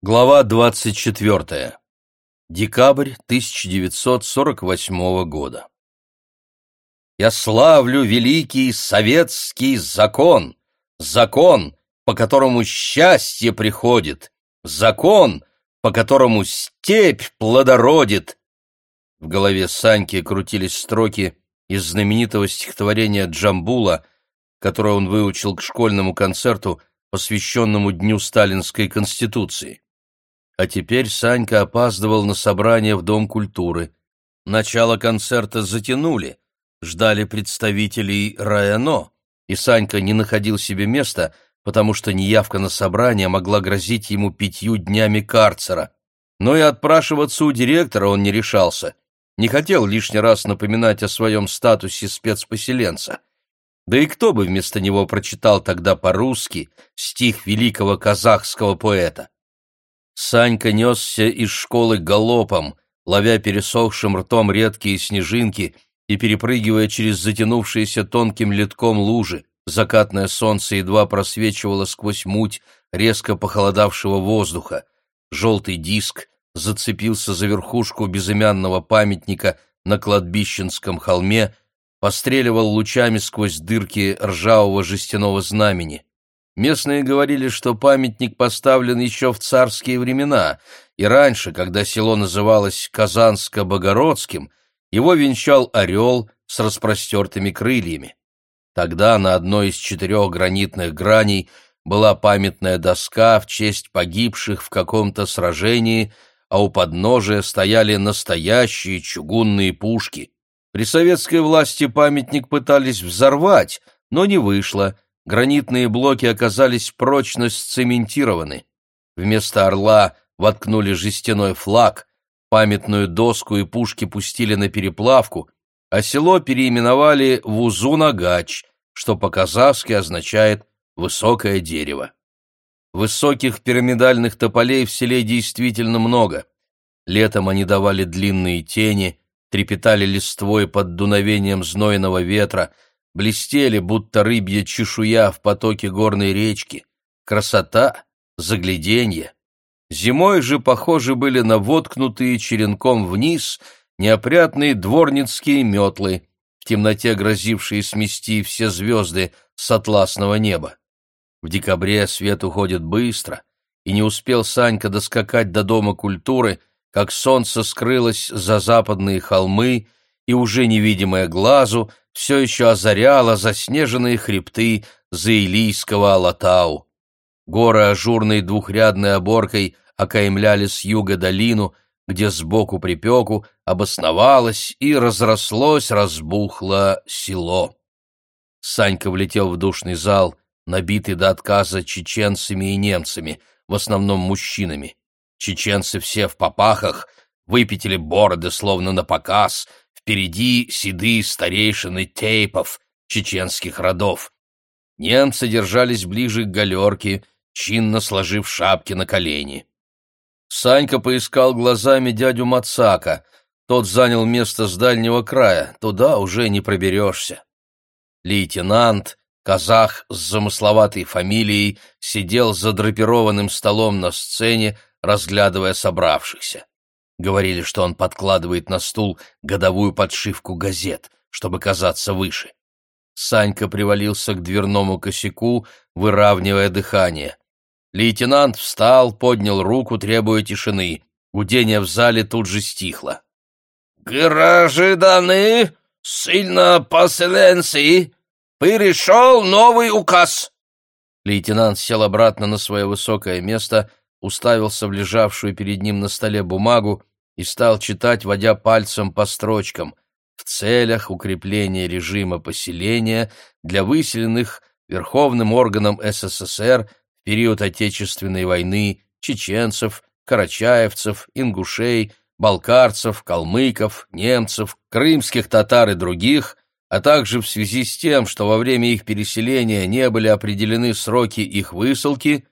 Глава 24. Декабрь 1948 года. Я славлю великий советский закон, закон, по которому счастье приходит, закон, по которому степь плодородит. В голове Саньки крутились строки из знаменитого стихотворения Джамбула, которое он выучил к школьному концерту, посвященному Дню Сталинской Конституции. А теперь Санька опаздывал на собрание в Дом культуры. Начало концерта затянули, ждали представителей РАЭНО, и Санька не находил себе места, потому что неявка на собрание могла грозить ему пятью днями карцера. Но и отпрашиваться у директора он не решался, не хотел лишний раз напоминать о своем статусе спецпоселенца. Да и кто бы вместо него прочитал тогда по-русски стих великого казахского поэта? Санька несся из школы галопом, ловя пересохшим ртом редкие снежинки и перепрыгивая через затянувшиеся тонким литком лужи. Закатное солнце едва просвечивало сквозь муть резко похолодавшего воздуха. Желтый диск зацепился за верхушку безымянного памятника на кладбищенском холме, постреливал лучами сквозь дырки ржавого жестяного знамени. Местные говорили, что памятник поставлен еще в царские времена, и раньше, когда село называлось Казанско-Богородским, его венчал орел с распростертыми крыльями. Тогда на одной из четырех гранитных граней была памятная доска в честь погибших в каком-то сражении, а у подножия стояли настоящие чугунные пушки. При советской власти памятник пытались взорвать, но не вышло — гранитные блоки оказались прочно сцементированы. Вместо орла воткнули жестяной флаг, памятную доску и пушки пустили на переплавку, а село переименовали в Узунагач, что по-казахски означает «высокое дерево». Высоких пирамидальных тополей в селе действительно много. Летом они давали длинные тени, трепетали листвой под дуновением знойного ветра — блестели, будто рыбья чешуя в потоке горной речки. Красота, загляденье. Зимой же похожи были на воткнутые черенком вниз неопрятные дворницкие метлы, в темноте грозившие смести все звезды с атласного неба. В декабре свет уходит быстро, и не успел Санька доскакать до Дома культуры, как солнце скрылось за западные холмы, и уже невидимое глазу все еще озаряло заснеженные хребты Заилийского Алатау. Горы ажурной двухрядной оборкой окаймляли с юга долину, где сбоку припеку обосновалось и разрослось, разбухло село. Санька влетел в душный зал, набитый до отказа чеченцами и немцами, в основном мужчинами. Чеченцы все в попахах, выпятили бороды, словно на показ, Впереди седые старейшины тейпов, чеченских родов. Немцы держались ближе к галерке, чинно сложив шапки на колени. Санька поискал глазами дядю Мацака. Тот занял место с дальнего края, туда уже не проберешься. Лейтенант, казах с замысловатой фамилией, сидел за драпированным столом на сцене, разглядывая собравшихся. Говорили, что он подкладывает на стул годовую подшивку газет, чтобы казаться выше. Санька привалился к дверному косяку, выравнивая дыхание. Лейтенант встал, поднял руку, требуя тишины. Гудение в зале тут же стихло. «Гражданы, сильно поселенцы, перешел новый указ!» Лейтенант сел обратно на свое высокое место, уставился в лежавшую перед ним на столе бумагу и стал читать, водя пальцем по строчкам «в целях укрепления режима поселения для выселенных Верховным органом СССР в период Отечественной войны чеченцев, карачаевцев, ингушей, балкарцев, калмыков, немцев, крымских татар и других, а также в связи с тем, что во время их переселения не были определены сроки их высылки,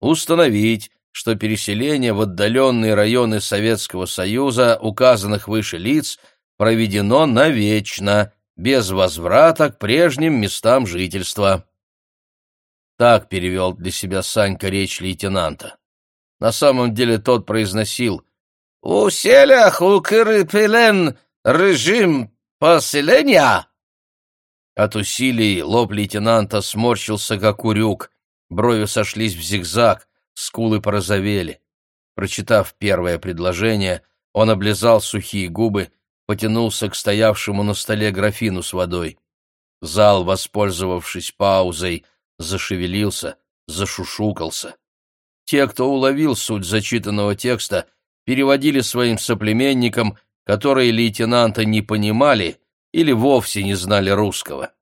установить, что переселение в отдаленные районы Советского Союза указанных выше лиц проведено навечно, без возврата к прежним местам жительства. Так перевел для себя Санька речь лейтенанта. На самом деле тот произносил «У селях укрепилен режим поселения». От усилий лоб лейтенанта сморщился, как урюк, брови сошлись в зигзаг, скулы порозовели. Прочитав первое предложение, он облизал сухие губы, потянулся к стоявшему на столе графину с водой. Зал, воспользовавшись паузой, зашевелился, зашушукался. Те, кто уловил суть зачитанного текста, переводили своим соплеменникам, которые лейтенанта не понимали или вовсе не знали русского.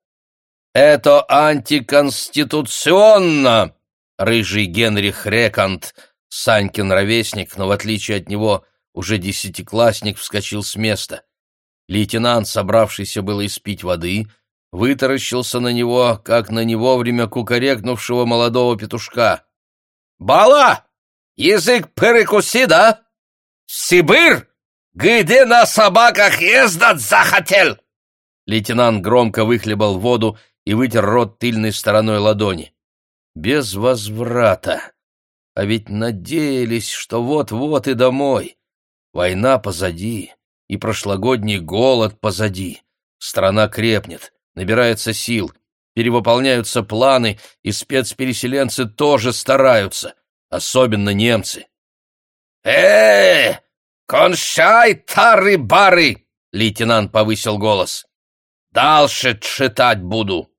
«Это антиконституционно!» Рыжий Генрих Рекант, Санькин ровесник, но в отличие от него уже десятиклассник, вскочил с места. Лейтенант, собравшийся было испить воды, вытаращился на него, как на него время кукарекнувшего молодого петушка. «Бала! Язык перекуси, да? Сибирь! Где на собаках ездать захотел?» Лейтенант громко выхлебал воду и вытер рот тыльной стороной ладони. «Без возврата! А ведь надеялись, что вот-вот и домой. Война позади, и прошлогодний голод позади. Страна крепнет, набирается сил, перевыполняются планы, и спецпереселенцы тоже стараются, особенно немцы. э кончай, тары-бары!» — лейтенант повысил голос. «Дальше читать буду».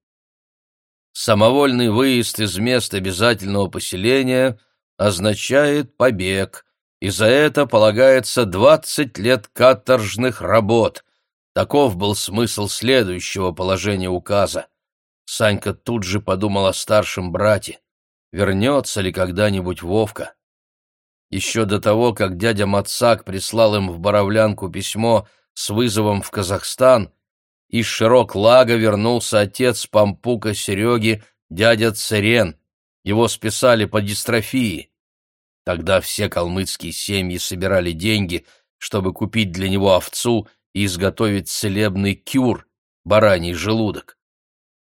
Самовольный выезд из мест обязательного поселения означает побег, и за это полагается двадцать лет каторжных работ. Таков был смысл следующего положения указа. Санька тут же подумал о старшем брате. Вернется ли когда-нибудь Вовка? Еще до того, как дядя Мацак прислал им в Боровлянку письмо с вызовом в Казахстан, из широк лага вернулся отец Пампука Сереги, дядя Церен. Его списали по дистрофии. Тогда все калмыцкие семьи собирали деньги, чтобы купить для него овцу и изготовить целебный кюр, бараний желудок.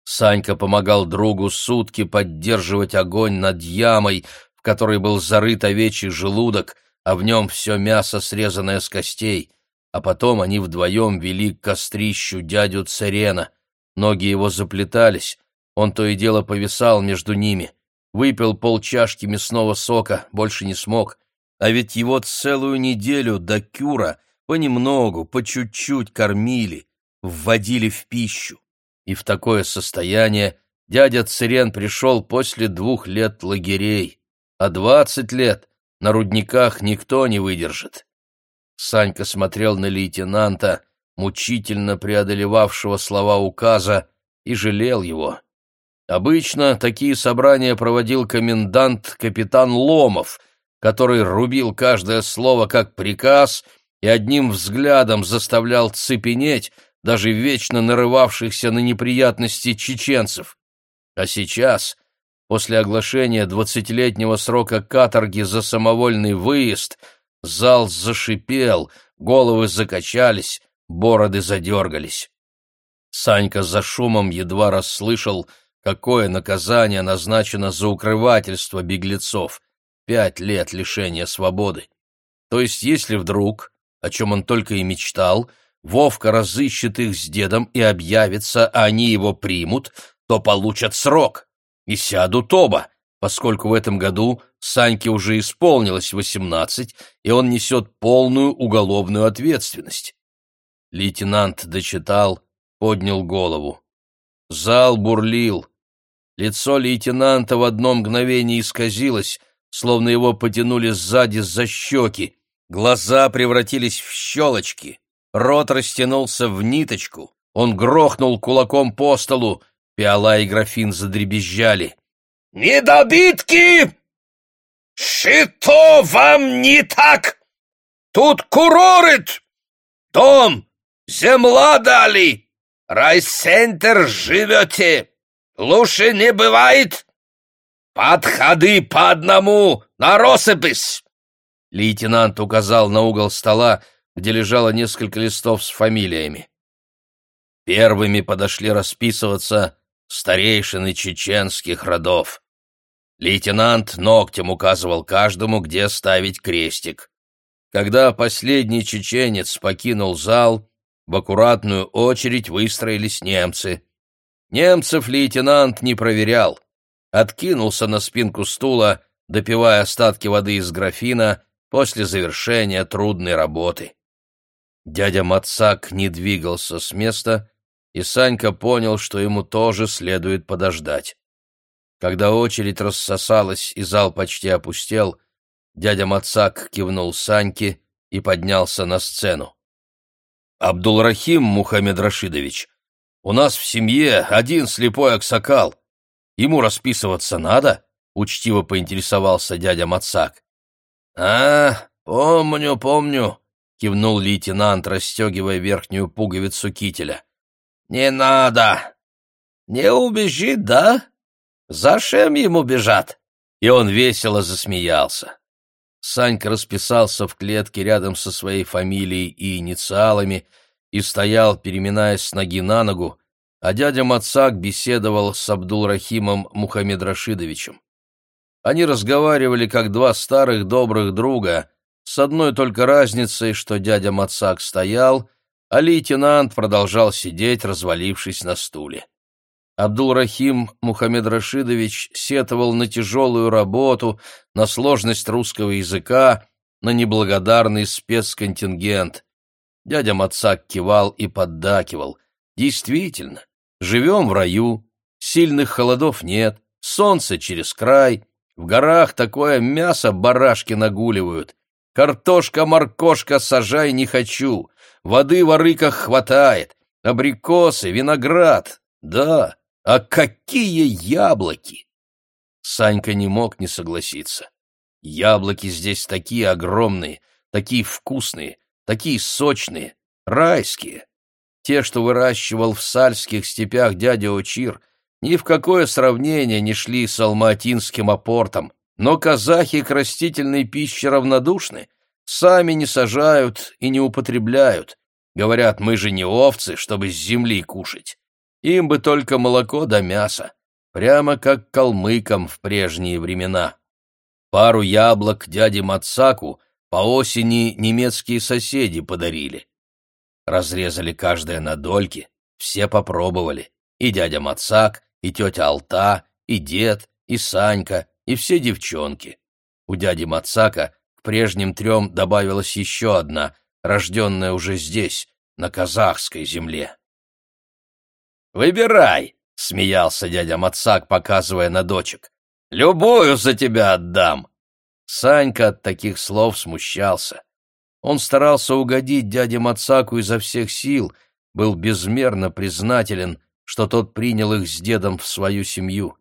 Санька помогал другу сутки поддерживать огонь над ямой, в которой был зарыт овечий желудок, а в нем все мясо, срезанное с костей. А потом они вдвоем вели к кострищу дядю Царена. Ноги его заплетались, он то и дело повисал между ними. Выпил полчашки мясного сока, больше не смог. А ведь его целую неделю до кюра понемногу, по чуть-чуть кормили, вводили в пищу и в такое состояние дядя Цирен пришел после двух лет лагерей, а двадцать лет на рудниках никто не выдержит. Санька смотрел на лейтенанта, мучительно преодолевавшего слова указа, и жалел его. Обычно такие собрания проводил комендант капитан Ломов, который рубил каждое слово как приказ и одним взглядом заставлял цепенеть, даже вечно нарывавшихся на неприятности чеченцев. А сейчас, после оглашения двадцатилетнего срока каторги за самовольный выезд, зал зашипел, головы закачались, бороды задергались. Санька за шумом едва расслышал, какое наказание назначено за укрывательство беглецов — пять лет лишения свободы. То есть если вдруг, о чем он только и мечтал, — Вовка разыщет их с дедом и объявится, а они его примут, то получат срок. И сядут оба, поскольку в этом году Саньке уже исполнилось восемнадцать, и он несет полную уголовную ответственность. Лейтенант дочитал, поднял голову. Зал бурлил. Лицо лейтенанта в одно мгновение исказилось, словно его потянули сзади за щеки. Глаза превратились в щелочки. Рот растянулся в ниточку. Он грохнул кулаком по столу. Пиала и графин задребезжали. «Недобитки! Что вам не так? Тут курорит! Дом, земла дали! Райцентр живете! Лучше не бывает! Подходи по одному на росыпись!» Лейтенант указал на угол стола, где лежало несколько листов с фамилиями. Первыми подошли расписываться старейшины чеченских родов. Лейтенант ногтем указывал каждому, где ставить крестик. Когда последний чеченец покинул зал, в аккуратную очередь выстроились немцы. Немцев лейтенант не проверял. Откинулся на спинку стула, допивая остатки воды из графина после завершения трудной работы. Дядя Мацак не двигался с места, и Санька понял, что ему тоже следует подождать. Когда очередь рассосалась и зал почти опустел, дядя Мацак кивнул Саньке и поднялся на сцену. «Абдулрахим Мухаммед Рашидович, у нас в семье один слепой аксакал. Ему расписываться надо?» — учтиво поинтересовался дядя Мацак. «А, помню, помню», — кивнул лейтенант, расстегивая верхнюю пуговицу кителя. «Не надо! Не убежит, да? Зачем ему бежать?» И он весело засмеялся. Санька расписался в клетке рядом со своей фамилией и инициалами и стоял, переминаясь с ноги на ногу, а дядя Мацак беседовал с Абдулрахимом Мухаммедрашидовичем. Они разговаривали как два старых добрых друга, с одной только разницей, что дядя Мацак стоял — а лейтенант продолжал сидеть, развалившись на стуле. Абдул-Рахим Мухаммед Рашидович сетовал на тяжелую работу, на сложность русского языка, на неблагодарный спецконтингент. Дядя Мацак кивал и поддакивал. Действительно, живем в раю, сильных холодов нет, солнце через край, в горах такое мясо барашки нагуливают. Картошка-моркошка сажай не хочу, воды в арыках хватает, абрикосы, виноград. Да, а какие яблоки! Санька не мог не согласиться. Яблоки здесь такие огромные, такие вкусные, такие сочные, райские. Те, что выращивал в сальских степях дядя Очир, ни в какое сравнение не шли с алматинским апортом. Но казахи к растительной пище равнодушны, сами не сажают и не употребляют. Говорят, мы же не овцы, чтобы с земли кушать. Им бы только молоко да мясо, прямо как калмыкам в прежние времена. Пару яблок дяде Мацаку по осени немецкие соседи подарили. Разрезали каждое на дольки, все попробовали. И дядя Мацак, и тетя Алта, и дед, и Санька, и все девчонки. У дяди Мацака к прежним трем добавилась еще одна, рожденная уже здесь, на казахской земле. «Выбирай!» — смеялся дядя Мацак, показывая на дочек. «Любую за тебя отдам!» Санька от таких слов смущался. Он старался угодить дяде Мацаку изо всех сил, был безмерно признателен, что тот принял их с дедом в свою семью.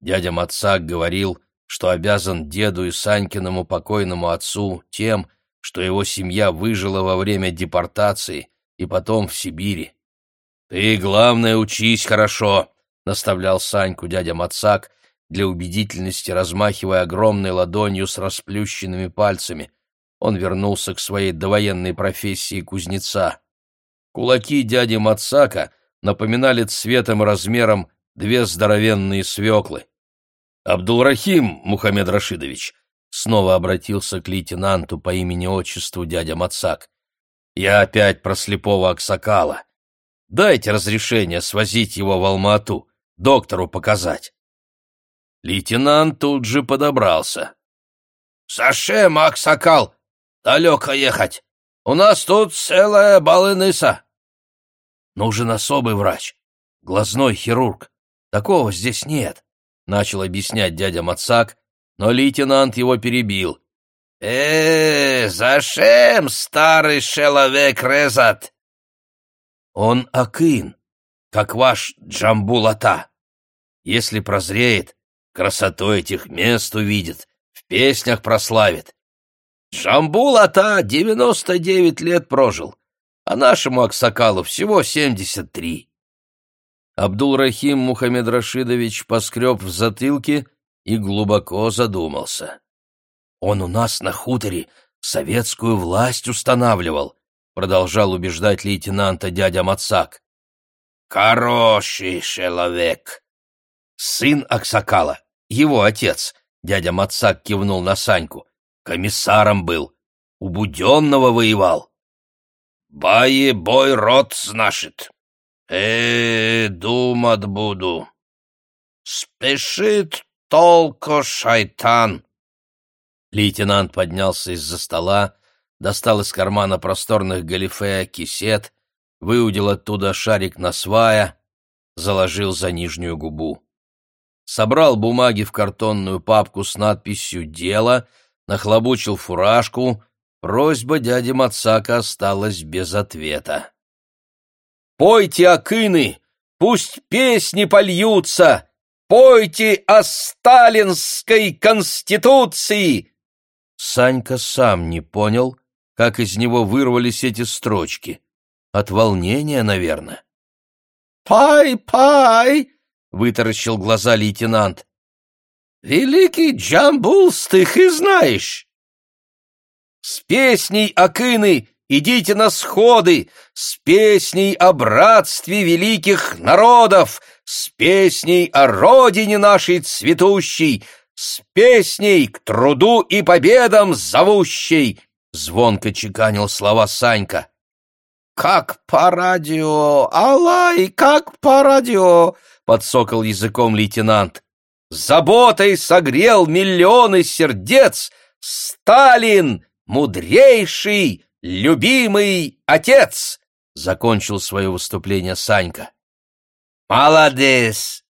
Дядя Мацак говорил, что обязан деду и Санькиному покойному отцу тем, что его семья выжила во время депортации и потом в Сибири. «Ты, главное, учись хорошо», — наставлял Саньку дядя Мацак, для убедительности размахивая огромной ладонью с расплющенными пальцами. Он вернулся к своей довоенной профессии кузнеца. Кулаки дяди Мацака напоминали цветом и размером две здоровенные свеклы. «Абдулрахим Мухаммед Рашидович», — снова обратился к лейтенанту по имени-отчеству дядя Мацак. «Я опять про слепого Аксакала. Дайте разрешение свозить его в Алмату, доктору показать». Лейтенант тут же подобрался. «Зачем, Аксакал, далеко ехать? У нас тут целая балыныса». «Нужен особый врач, глазной хирург. Такого здесь нет», — начал объяснять дядя Мацак, но лейтенант его перебил. «Э, зачем старый человек резать?» «Он акын, как ваш Джамбулата. Если прозреет, красоту этих мест увидит, в песнях прославит. Джамбулата девяносто девять лет прожил, а нашему Аксакалу всего семьдесят три. Абдул-Рахим Мухаммед Рашидович поскреб в затылке и глубоко задумался. «Он у нас на хуторе советскую власть устанавливал», продолжал убеждать лейтенанта дядя Мацак. «Хороший человек!» «Сын Аксакала, его отец?» — дядя Мацак кивнул на Саньку. «Комиссаром был. У Буденного воевал». «Бае бой рот знашит. Э, думать буду. Спешит толко шайтан». Лейтенант поднялся из-за стола, достал из кармана просторных галифе кисет, выудил оттуда шарик на свая, заложил за нижнюю губу. Собрал бумаги в картонную папку с надписью «Дело», нахлобучил фуражку, просьба дяди Мацака осталась без ответа. «Пойте, акины, пусть песни польются! Пойте о сталинской конституции!» Санька сам не понял, как из него вырвались эти строчки. От волнения, наверное. «Пай-пай!» — вытаращил глаза лейтенант. «Великий Джамбулс, ты их знаешь!» «С песней Акины идите на сходы, с песней о братстве великих народов, с песней о родине нашей цветущей, с песней к труду и победам зовущей!» Звонко чеканил слова Санька. «Как по радио! Алай, как по радио!» — подсокал языком лейтенант. «Заботой согрел миллионы сердец Сталин, мудрейший, любимый отец!» — закончил свое выступление Санька. «Молодец!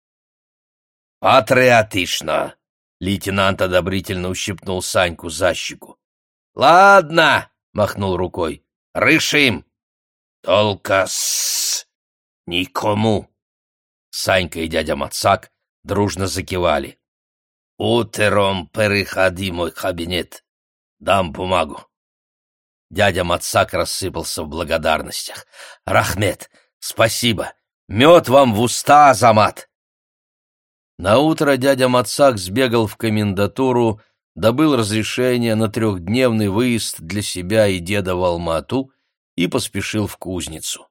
Патриотично!» — лейтенант одобрительно ущипнул Саньку за щеку. «Ладно!» — махнул рукой. «Решим! Только с никому!» Санька и дядя Мацак дружно закивали. «Утром переходи мой кабинет. Дам бумагу». Дядя Мацак рассыпался в благодарностях. «Рахмет, спасибо! Мед вам в уста, Азамат!» Наутро дядя Мацак сбегал в комендатуру, добыл разрешение на трехдневный выезд для себя и деда в Алмату и поспешил в кузницу.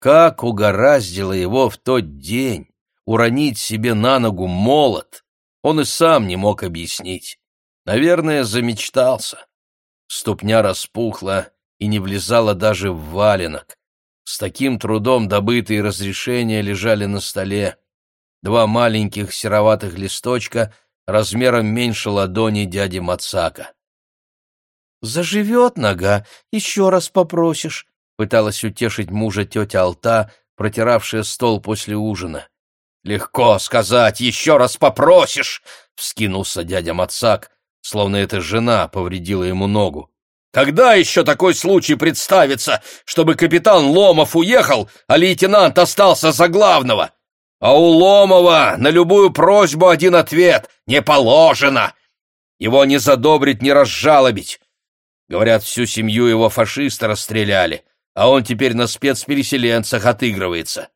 Как угораздило его в тот день уронить себе на ногу молот, он и сам не мог объяснить. Наверное, замечтался. Ступня распухла и не влезала даже в валенок. С таким трудом добытые разрешения лежали на столе два маленьких сероватых листочка размером меньше ладони дяди Мацака. «Заживет нога, еще раз попросишь», — пыталась утешить мужа тетя Алта, протиравшая стол после ужина. «Легко сказать, еще раз попросишь!» — вскинулся дядя Мацак, словно эта жена повредила ему ногу. «Когда еще такой случай представится, чтобы капитан Ломов уехал, а лейтенант остался за главного? А у Ломова на любую просьбу один ответ — не положено. Его не задобрить, не разжалобить. Говорят, всю семью его фашисты расстреляли, а он теперь на спецпереселенцах отыгрывается.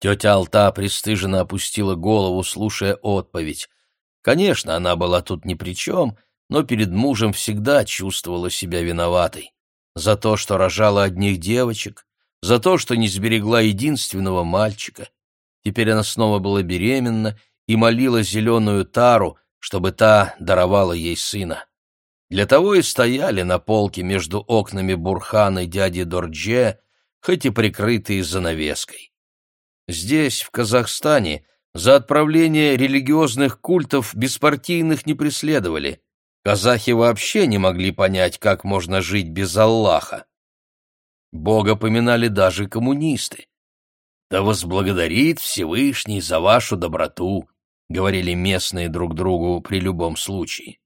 Тетя Алта пристыженно опустила голову, слушая отповедь. Конечно, она была тут ни при чем, но перед мужем всегда чувствовала себя виноватой. За то, что рожала одних девочек, за то, что не сберегла единственного мальчика. Теперь она снова была беременна и молила зеленую тару, чтобы та даровала ей сына. Для того и стояли на полке между окнами Бурхана и дяди Дордже, хоть и прикрытые занавеской. Здесь, в Казахстане, за отправление религиозных культов беспартийных не преследовали. Казахи вообще не могли понять, как можно жить без Аллаха. Бога поминали даже коммунисты. «Да возблагодарит Всевышний за вашу доброту», — говорили местные друг другу при любом случае.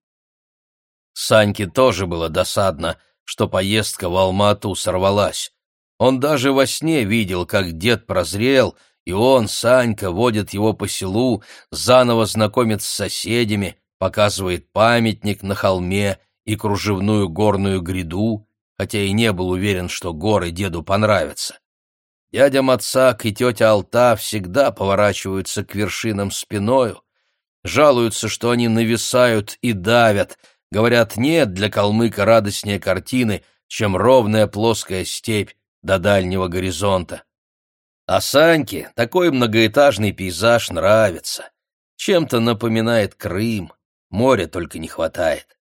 Саньке тоже было досадно, что поездка в Алмату сорвалась. Он даже во сне видел, как дед прозрел, и он, Санька, водит его по селу, заново знакомит с соседями, показывает памятник на холме и кружевную горную гряду, хотя и не был уверен, что горы деду понравятся. Дядя Мацак и тетя Алта всегда поворачиваются к вершинам спиною, жалуются, что они нависают и давят, говорят, нет для калмыка радостнее картины, чем ровная плоская степь до дальнего горизонта. А Саньке такой многоэтажный пейзаж нравится. Чем-то напоминает Крым, моря только не хватает.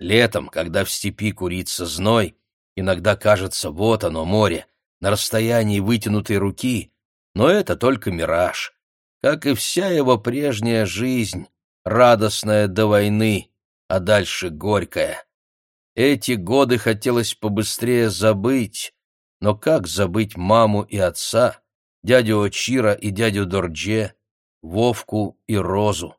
Летом, когда в степи курится зной, иногда кажется, вот оно, море, на расстоянии вытянутой руки, но это только мираж, как и вся его прежняя жизнь, радостная до войны, а дальше горькая. Эти годы хотелось побыстрее забыть, но как забыть маму и отца, дядю Очира и дядю Дордже, Вовку и Розу?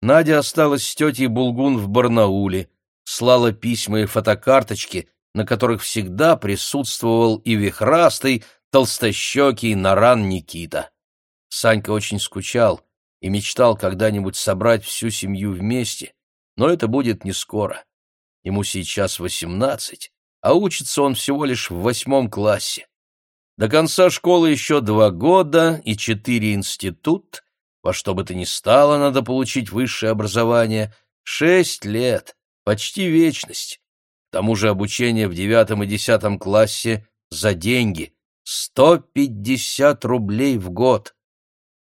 Надя осталась с тетей Булгун в Барнауле, слала письма и фотокарточки, на которых всегда присутствовал и вихрастый, толстощекий Наран Никита. Санька очень скучал и мечтал когда-нибудь собрать всю семью вместе, но это будет не скоро. Ему сейчас восемнадцать, а учится он всего лишь в восьмом классе. До конца школы еще два года и четыре институт, во что бы то ни стало надо получить высшее образование, шесть лет, почти вечность. К тому же обучение в девятом и десятом классе за деньги, сто пятьдесят рублей в год.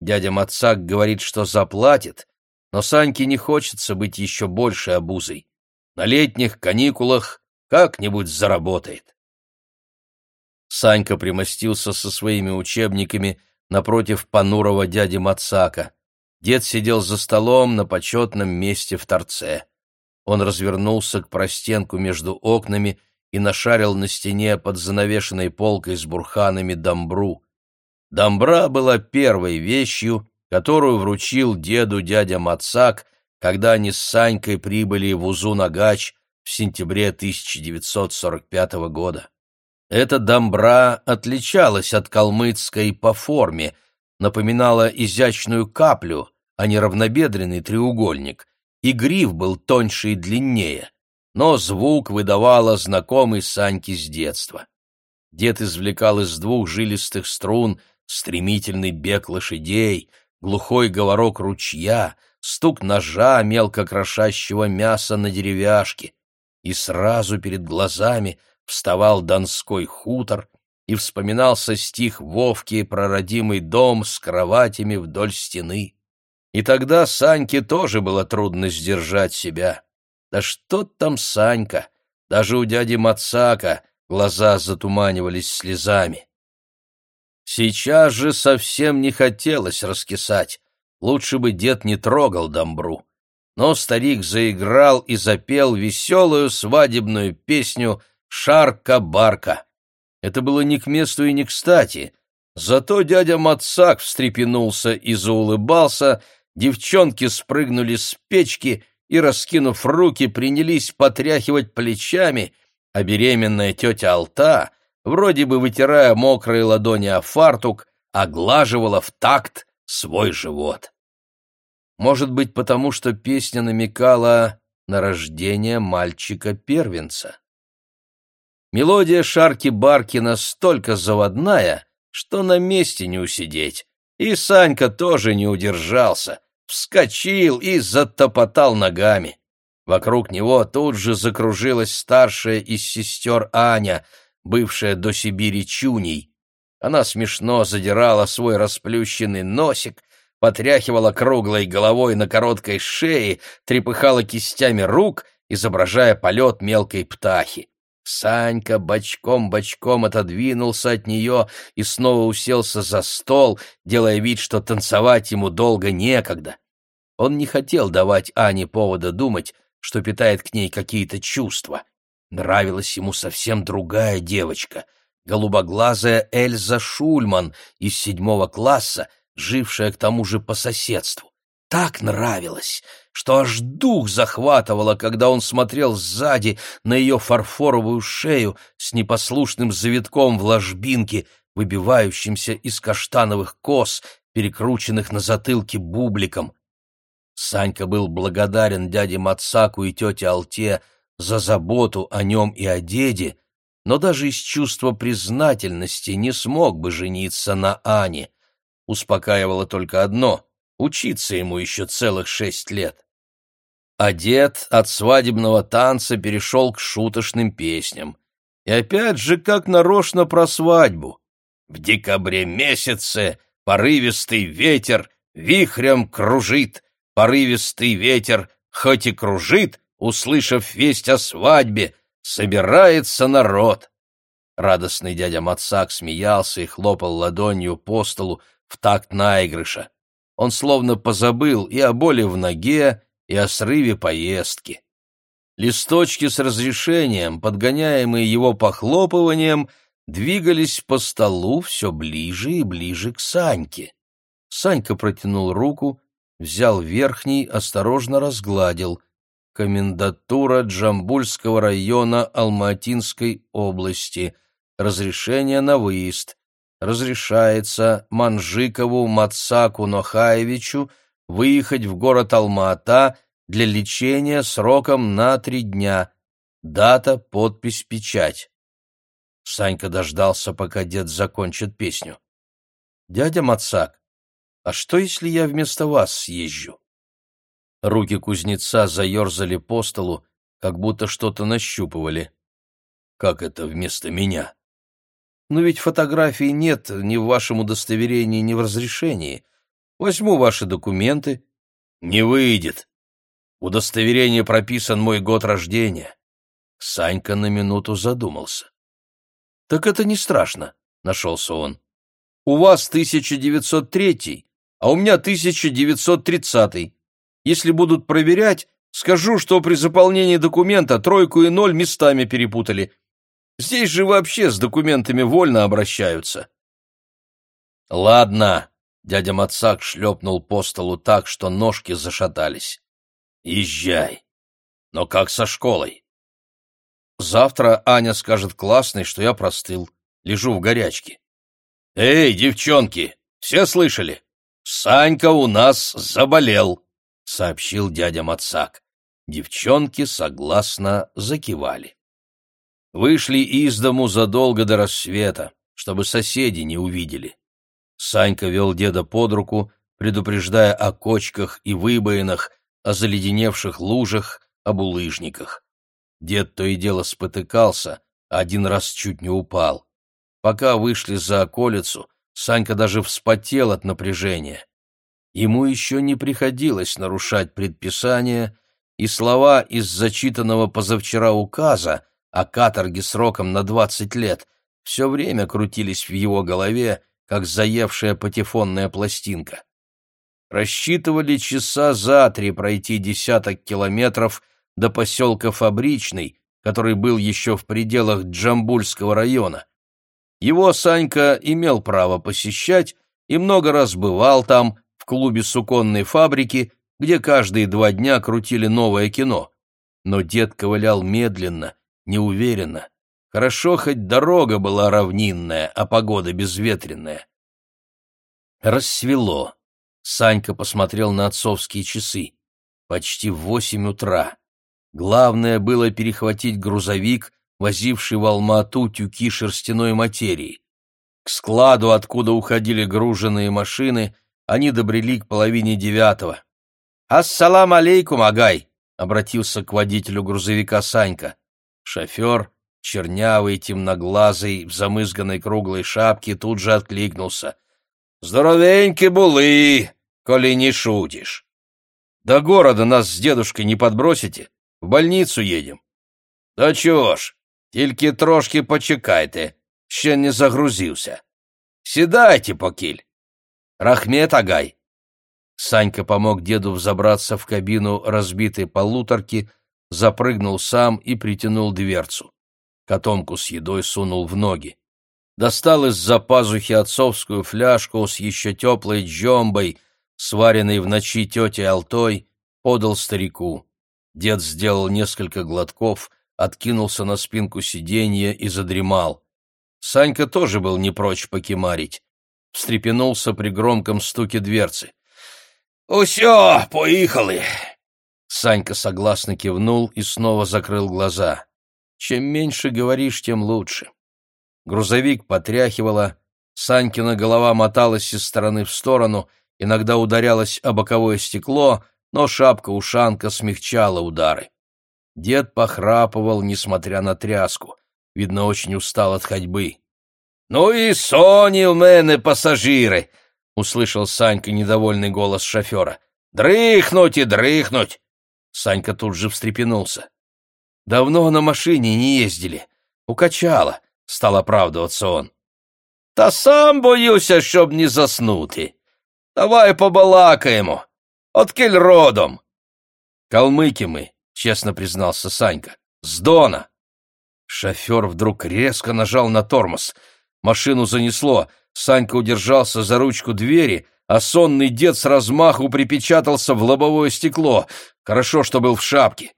Дядя Мацак говорит, что заплатит, но Саньке не хочется быть еще большей обузой. На летних каникулах как-нибудь заработает. Санька примостился со своими учебниками напротив понурого дяди Мацака. Дед сидел за столом на почетном месте в торце. Он развернулся к простенку между окнами и нашарил на стене под занавешенной полкой с бурханами дамбру. Дамбра была первой вещью, которую вручил деду дядя Мацак, когда они с Санькой прибыли в Узунагач в сентябре 1945 года. Эта дамбра отличалась от калмыцкой по форме, напоминала изящную каплю, а не равнобедренный треугольник, и гриф был тоньше и длиннее, но звук выдавала знакомый Саньке с детства. Дед извлекал из двух жилистых струн стремительный бег лошадей, глухой говорок ручья, стук ножа, мелко крошащего мяса на деревяшке, и сразу перед глазами вставал Донской хутор, и вспоминался стих Вовки про родимый дом с кроватями вдоль стены. И тогда Саньке тоже было трудно сдержать себя. Да что там Санька? Даже у дяди Мацака глаза затуманивались слезами. Сейчас же совсем не хотелось раскисать. Лучше бы дед не трогал дамбру. Но старик заиграл и запел веселую свадебную песню — Шарка-барка. Это было не к месту и не кстати. Зато дядя Мацак встрепенулся и заулыбался, девчонки спрыгнули с печки и, раскинув руки, принялись потряхивать плечами, а беременная тетя Алта, вроде бы вытирая мокрые ладони о фартук, оглаживала в такт свой живот. Может быть, потому что песня намекала на рождение мальчика-первенца. Мелодия шарки-барки настолько заводная, что на месте не усидеть. И Санька тоже не удержался, вскочил и затопотал ногами. Вокруг него тут же закружилась старшая из сестер Аня, бывшая до Сибири чуней. Она смешно задирала свой расплющенный носик, потряхивала круглой головой на короткой шее, трепыхала кистями рук, изображая полет мелкой птахи. Санька бочком-бочком отодвинулся от нее и снова уселся за стол, делая вид, что танцевать ему долго некогда. Он не хотел давать Ане повода думать, что питает к ней какие-то чувства. Нравилась ему совсем другая девочка, голубоглазая Эльза Шульман из седьмого класса, жившая к тому же по соседству. Так нравилось, что аж дух захватывало, когда он смотрел сзади на ее фарфоровую шею с непослушным завитком в ложбинке, выбивающимся из каштановых кос, перекрученных на затылке бубликом. Санька был благодарен дяде Мацаку и тете Алте за заботу о нем и о деде, но даже из чувства признательности не смог бы жениться на Ане. Успокаивало только одно — учиться ему еще целых шесть лет а дед от свадебного танца перешел к шуточным песням. И опять же, как нарочно про свадьбу. В декабре месяце порывистый ветер вихрем кружит, порывистый ветер, хоть и кружит, услышав весть о свадьбе, собирается народ. Радостный дядя Мацак смеялся и хлопал ладонью по столу в такт наигрыша. Он словно позабыл и о боли в ноге, и о срыве поездки. Листочки с разрешением, подгоняемые его похлопыванием, двигались по столу все ближе и ближе к Саньке. Санька протянул руку, взял верхний, осторожно разгладил. Комендатура Джамбульского района Алматинской области. Разрешение на выезд. Разрешается Манжикову Мацаку Нохаевичу выехать в город Алма-Ата для лечения сроком на три дня. Дата, подпись, печать. Санька дождался, пока дед закончит песню. «Дядя Мацак, а что, если я вместо вас съезжу?» Руки кузнеца заерзали по столу, как будто что-то нащупывали. «Как это вместо меня?» «Ну ведь фотографий нет ни в вашем удостоверении, ни в разрешении. Возьму ваши документы». «Не выйдет. Удостоверение прописан мой год рождения». Санька на минуту задумался. «Так это не страшно», — нашелся он. «У вас 1903, а у меня 1930. Если будут проверять, скажу, что при заполнении документа тройку и ноль местами перепутали. Здесь же вообще с документами вольно обращаются». «Ладно», — дядя Мацак шлепнул по столу так, что ножки зашатались. «Езжай. Но как со школой?» Завтра Аня скажет классный, что я простыл. Лежу в горячке. «Эй, девчонки, все слышали? Санька у нас заболел!» — сообщил дядя Мацак. Девчонки согласно закивали. Вышли из дому задолго до рассвета, чтобы соседи не увидели. Санька вел деда под руку, предупреждая о кочках и выбоинах, о заледеневших лужах, об улыжниках. Дед то и дело спотыкался, один раз чуть не упал. Пока вышли за околицу, Санька даже вспотел от напряжения. Ему еще не приходилось нарушать предписания, и слова из зачитанного позавчера указа о каторге сроком на двадцать лет все время крутились в его голове, как заевшая патефонная пластинка. Рассчитывали часа за три пройти десяток километров — до поселка Фабричный, который был еще в пределах Джамбульского района. Его Санька имел право посещать и много раз бывал там, в клубе суконной фабрики, где каждые два дня крутили новое кино. Но дед ковылял медленно, неуверенно. Хорошо, хоть дорога была равнинная, а погода безветренная. Рассвело. Санька посмотрел на отцовские часы. Почти восемь утра. Главное было перехватить грузовик, возивший в Алмату тюки шерстяной материи. К складу, откуда уходили груженные машины, они добрели к половине девятого. «Ассалам алейкум, Агай!» — обратился к водителю грузовика Санька. Шофер, чернявый, темноглазый, в замызганной круглой шапке, тут же откликнулся. «Здоровеньки булы, коли не шутишь. До города нас с дедушкой не подбросите?» В больницу едем. Та чого ж, тільки трошки почекайте, ще не загрузився. Сідайте, покіль. Рахмет Агай. Санька помог деду взобраться в кабину разбитой полуторки, запрыгнул сам и притянул дверцу. Котомку с едой сунул в ноги. Достал из-за пазухи отцовскую фляжку с еще теплой джомбой, сваренной в ночи тетей Алтой, подал старику. Дед сделал несколько глотков, откинулся на спинку сиденья и задремал. Санька тоже был не прочь покемарить. Встрепенулся при громком стуке дверцы. «Усё, поехали!» Санька согласно кивнул и снова закрыл глаза. «Чем меньше говоришь, тем лучше». Грузовик потряхивало, Санькина голова моталась из стороны в сторону, иногда ударялась о боковое стекло — но шапка-ушанка смягчала удары. Дед похрапывал, несмотря на тряску. Видно, очень устал от ходьбы. «Ну и соні в мене пасажири! — услышал Санька недовольный голос шофера. «Дрыхнуть и дрыхнуть!» Санька тут же встрепенулся. «Давно на машине не ездили. Укачало», — стал оправдываться он. «Та сам боюся, щоб не заснути. Давай побалакаємо. Откель родом?» «Калмыки мы», — честно признался Санька. «С Дона». Шофер вдруг резко нажал на тормоз. Машину занесло. Санька удержался за ручку двери, а сонный дед с размаху припечатался в лобовое стекло. Хорошо, что был в шапке.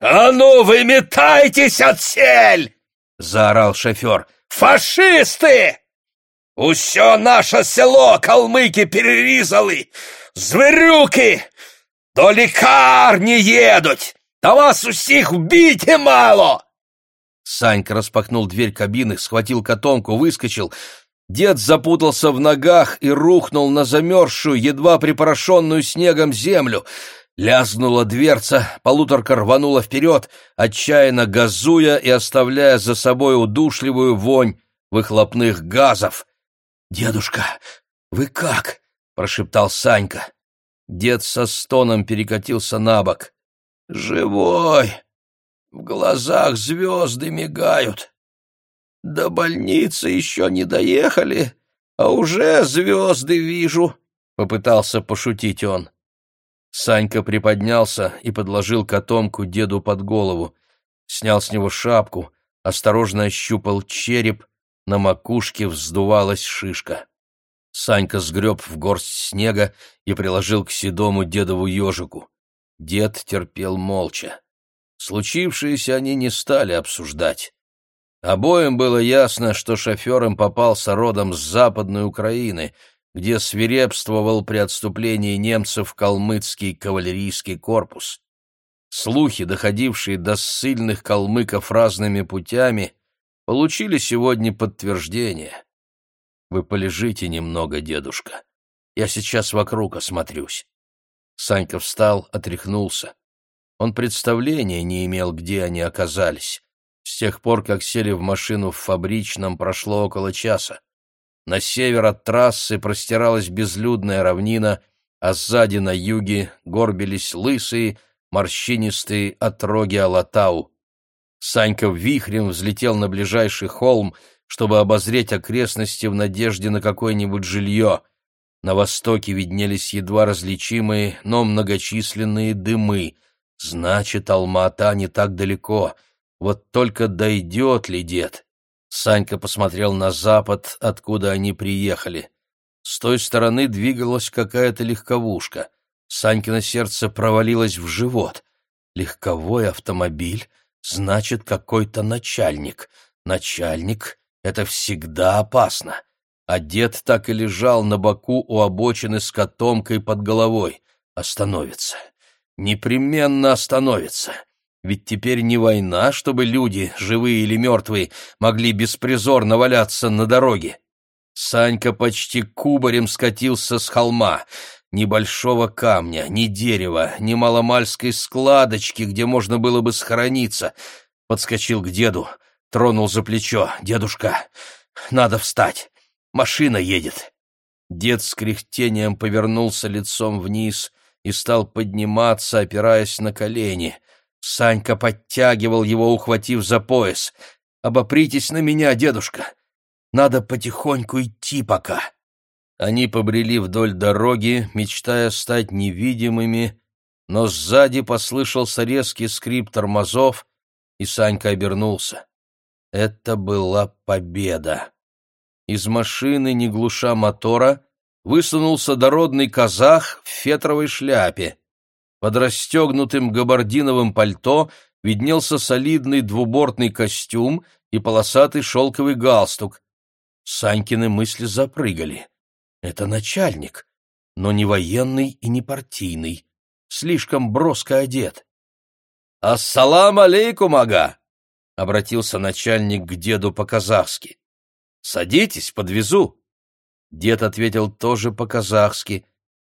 «А ну, выметайтесь отсель!» — заорал шофер. «Фашисты! Усё наше село калмыки перерізали! Зверюки! До лікарні едут! Да вас усіх вбить мало!» Санька распахнул дверь кабины, схватил котомку, выскочил. Дед запутался в ногах и рухнул на замерзшую, едва припорошенную снегом землю. Лязгнула дверца, полуторка рванула вперед, отчаянно газуя и оставляя за собой удушливую вонь выхлопных газов. «Дедушка, вы как?» — прошептал Санька. Дед со стоном перекатился на бок. «Живой!» В глазах звезды мигают. До больницы еще не доехали, а уже звезды вижу, — попытался пошутить он. Санька приподнялся и подложил котомку деду под голову, снял с него шапку, осторожно ощупал череп, на макушке вздувалась шишка. Санька сгреб в горсть снега и приложил к седому дедову ежику. Дед терпел молча. Случившееся они не стали обсуждать. Обоим было ясно, что шофером попался родом с Западной Украины, где свирепствовал при отступлении немцев калмыцкий кавалерийский корпус. Слухи, доходившие до ссыльных калмыков разными путями, получили сегодня подтверждение. Вы полежите немного, дедушка. Я сейчас вокруг осмотрюсь. Санька встал, отряхнулся. Он представления не имел, где они оказались. С тех пор, как сели в машину в фабричном, прошло около часа. На север от трассы простиралась безлюдная равнина, а сзади на юге горбились лысые, морщинистые отроги Алатау. Санька вихрем взлетел на ближайший холм, чтобы обозреть окрестности в надежде на какое-нибудь жилье. На востоке виднелись едва различимые, но многочисленные дымы — Значит, Алма-Ата не так далеко. Вот только дойдет ли дед? Санька посмотрел на запад, откуда они приехали. С той стороны двигалась какая-то легковушка. Санькино сердце провалилось в живот. Легковой автомобиль, значит, какой-то начальник. Начальник — это всегда опасно. А дед так и лежал на боку у обочины с котомкой под головой. Остановится непременно остановится. Ведь теперь не война, чтобы люди, живые или мертвые, могли беспризорно валяться на дороге. Санька почти кубарем скатился с холма. Ни большого камня, ни дерева, ни маломальской складочки, где можно было бы схорониться. Подскочил к деду, тронул за плечо. «Дедушка, надо встать. Машина едет». Дед с кряхтением повернулся лицом вниз, и стал подниматься, опираясь на колени. Санька подтягивал его, ухватив за пояс. «Обопритесь на меня, дедушка! Надо потихоньку идти пока!» Они побрели вдоль дороги, мечтая стать невидимыми, но сзади послышался резкий скрип тормозов, и Санька обернулся. Это была победа. Из машины, не глуша мотора, высунулся дородный казах в фетровой шляпе. Под расстегнутым габардиновым пальто виднелся солидный двубортный костюм и полосатый шелковый галстук. Санькины мысли запрыгали. Это начальник, но не военный и не партийный, слишком броско одет. «Ассалам алейкум, ага!» — обратился начальник к деду по-казахски. «Садитесь, подвезу». Дед ответил тоже по-казахски.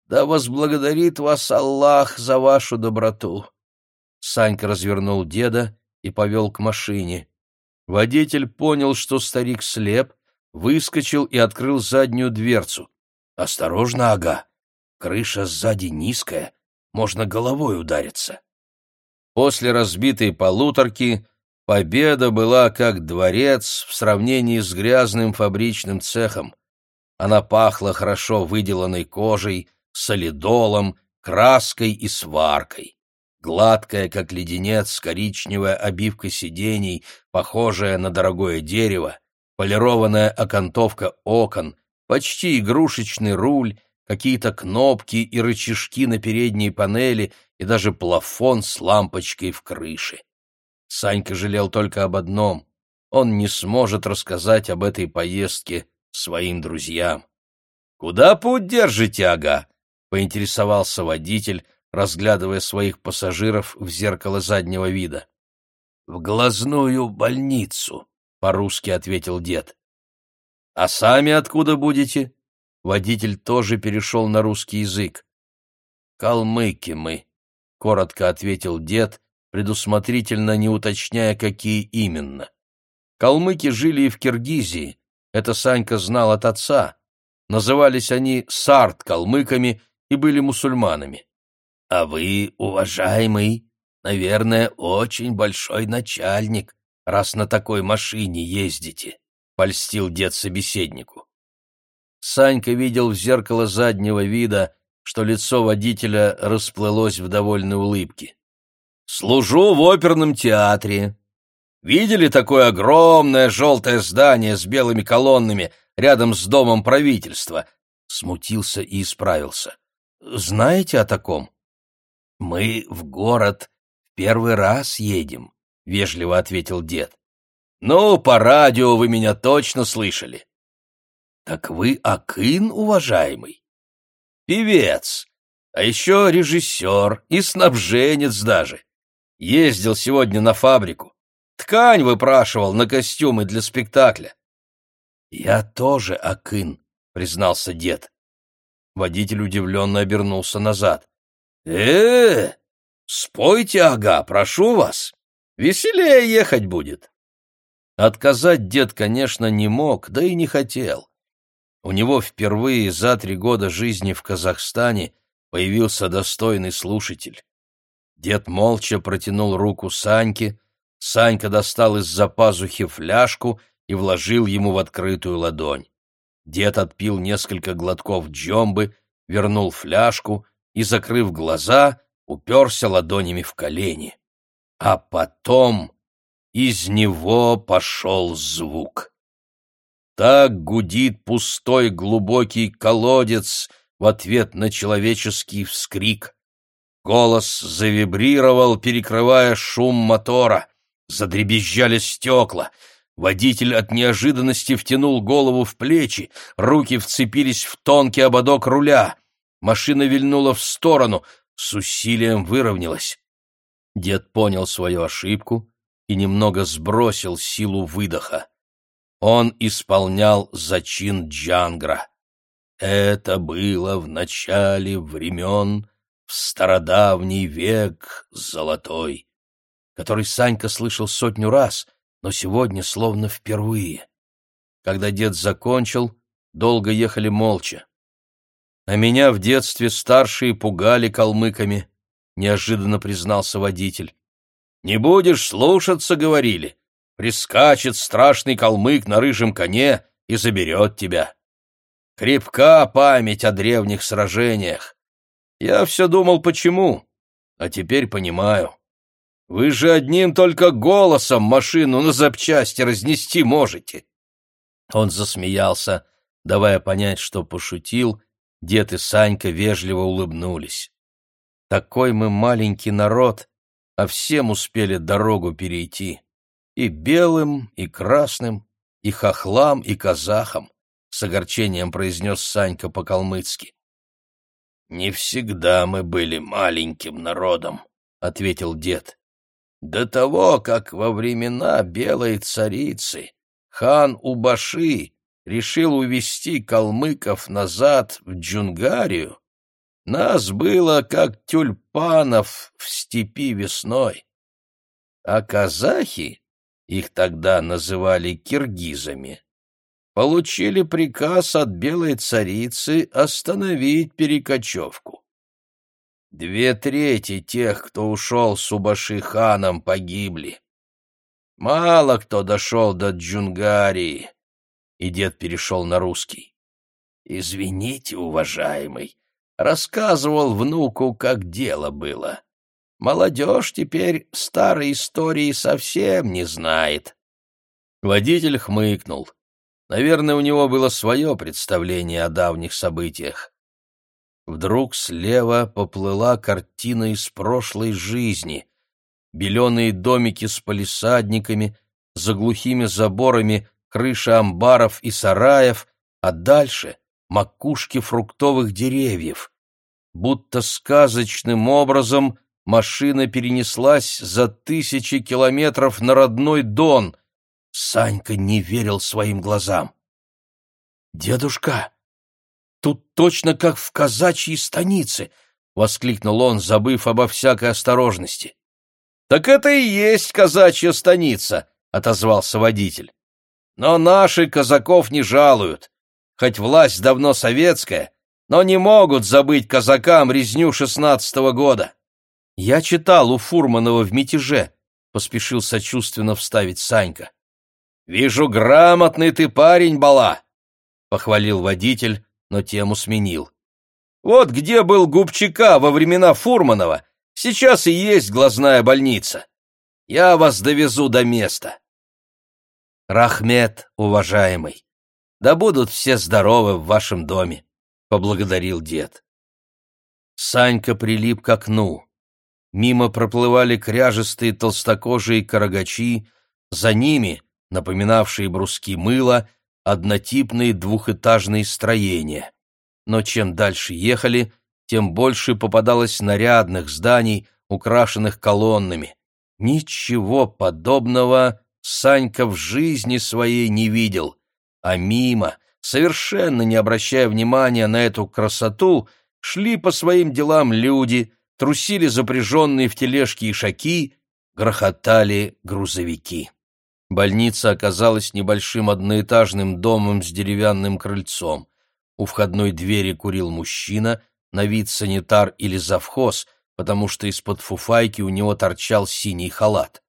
«Да возблагодарит вас Аллах за вашу доброту!» Санька развернул деда и повел к машине. Водитель понял, что старик слеп, выскочил и открыл заднюю дверцу. Осторожно, ага. Крыша сзади низкая, можно головой удариться. После разбитой полуторки победа была как дворец в сравнении с грязным фабричным цехом. Она пахла хорошо выделанной кожей, солидолом, краской и сваркой. Гладкая, как леденец, коричневая обивка сидений, похожая на дорогое дерево, полированная окантовка окон, почти игрушечный руль, какие-то кнопки и рычажки на передней панели и даже плафон с лампочкой в крыше. Санька жалел только об одном — он не сможет рассказать об этой поездке своим друзьям. «Куда путь держите, ага?» — поинтересовался водитель, разглядывая своих пассажиров в зеркало заднего вида. «В глазную больницу», — по-русски ответил дед. «А сами откуда будете?» Водитель тоже перешел на русский язык. «Калмыки мы», — коротко ответил дед, предусмотрительно не уточняя, какие именно. Калмыки жили и в Киргизии, это Санька знал от отца. Назывались они сарт-калмыками и были мусульманами. «А вы, уважаемый, наверное, очень большой начальник, раз на такой машине ездите», — польстил дед собеседнику. Санька видел в зеркало заднего вида, что лицо водителя расплылось в довольной улыбке. «Служу в оперном театре. Видели такое огромное желтое здание с белыми колоннами рядом с домом правительства?» Смутился и исправился. «Знаете о таком?» «Мы в город в первый раз едем», — вежливо ответил дед. «Ну, по радио вы меня точно слышали». «Так вы Акын, уважаемый?» «Певец, а еще режиссер и снабженец даже. Ездил сегодня на фабрику. Ткань выпрашивал на костюмы для спектакля». «Я тоже Акын», — признался дед. Водитель удивленно обернулся назад э, спойте, ага, прошу вас. Веселее ехать будет. Отказать дед, конечно, не мог, да и не хотел. У него впервые за три года жизни в Казахстане появился достойный слушатель. Дед молча протянул руку Саньке, Санька достал из-за пазухи фляжку и вложил ему в открытую ладонь. Дед отпил несколько глотков джомбы, вернул фляжку и, закрыв глаза, уперся ладонями в колени. А потом из него пошел звук. Так гудит пустой глубокий колодец в ответ на человеческий вскрик. Голос завибрировал, перекрывая шум мотора. Задребезжали стекла. Водитель от неожиданности втянул голову в плечи, руки вцепились в тонкий ободок руля. Машина вильнула в сторону, с усилием выровнялась. Дед понял свою ошибку и немного сбросил силу выдоха. Он исполнял зачин Джангра. Это было в начале времен, в стародавний век золотой, который Санька слышал сотню раз, но сегодня словно впервые. Когда дед закончил, долго ехали молча. А меня в детстве старшие пугали калмыками, неожиданно признался водитель. Не будешь слушаться, говорили. Прискачет страшный калмык на рыжем коне и заберет тебя. Крепка память о древних сражениях. Я все думал, почему, а теперь понимаю. Вы же одним только голосом машину на запчасти разнести можете. Он засмеялся, давая понять, что пошутил, Дед и Санька вежливо улыбнулись. Такой мы маленький народ, а всем успели дорогу перейти. И белым, и красным, и хохлам, и казахам, — с огорчением произнес Санька по-калмыцки. «Не всегда мы были маленьким народом», — ответил дед. «До того, как во времена белой царицы хан Убаши решил увести калмыков назад в Джунгарию, нас было как тюльпанов в степи весной. А казахи, их тогда называли киргизами, получили приказ от белой царицы остановить перекочевку. Две трети тех, кто ушел с Убаши-ханом, погибли. Мало кто дошел до Джунгарии. И дед перешел на русский. «Извините, уважаемый, рассказывал внуку, как дело было. Молодежь теперь старой истории совсем не знает». Водитель хмыкнул. Наверное, у него было свое представление о давних событиях. Вдруг слева поплыла картина из прошлой жизни. Беленые домики с палисадниками, за глухими заборами крыши амбаров и сараев, а дальше — макушки фруктовых деревьев. Будто сказочным образом машина перенеслась за тысячи километров на родной Дон. Санька не верил своим глазам. «Дедушка, тут точно как в казачьей станице!» — воскликнул он, забыв обо всякой осторожности. «Так это и есть казачья станица!» — отозвался водитель. «Но наши казаков не жалуют. Хоть власть давно советская, но не могут забыть казакам резню шестнадцатого года». «Я читал у Фурманова в мятеже», — поспешил сочувственно вставить Санька. «Вижу, грамотный ты парень, Бала!» — похвалил водитель, но тему сменил. «Вот где был Губчака во времена Фурманова, сейчас и есть глазная больница. Я вас довезу до места». «Рахмет, уважаемый, да будут все здоровы в вашем доме», — поблагодарил дед. Санька прилип к окну. Мимо проплывали кряжестые толстокожие карагачи, за ними — напоминавшие бруски мыла, однотипные двухэтажные строения. Но чем дальше ехали, тем больше попадалось нарядных зданий, украшенных колоннами. Ничего подобного Санька в жизни своей не видел, а мимо, совершенно не обращая внимания на эту красоту, шли по своим делам люди, трусили запряженные в тележки ишаки, грохотали грузовики. Больница оказалась небольшим одноэтажным домом с деревянным крыльцом. У входной двери курил мужчина, на вид санитар или завхоз, потому что из-под фуфайки у него торчал синий халат.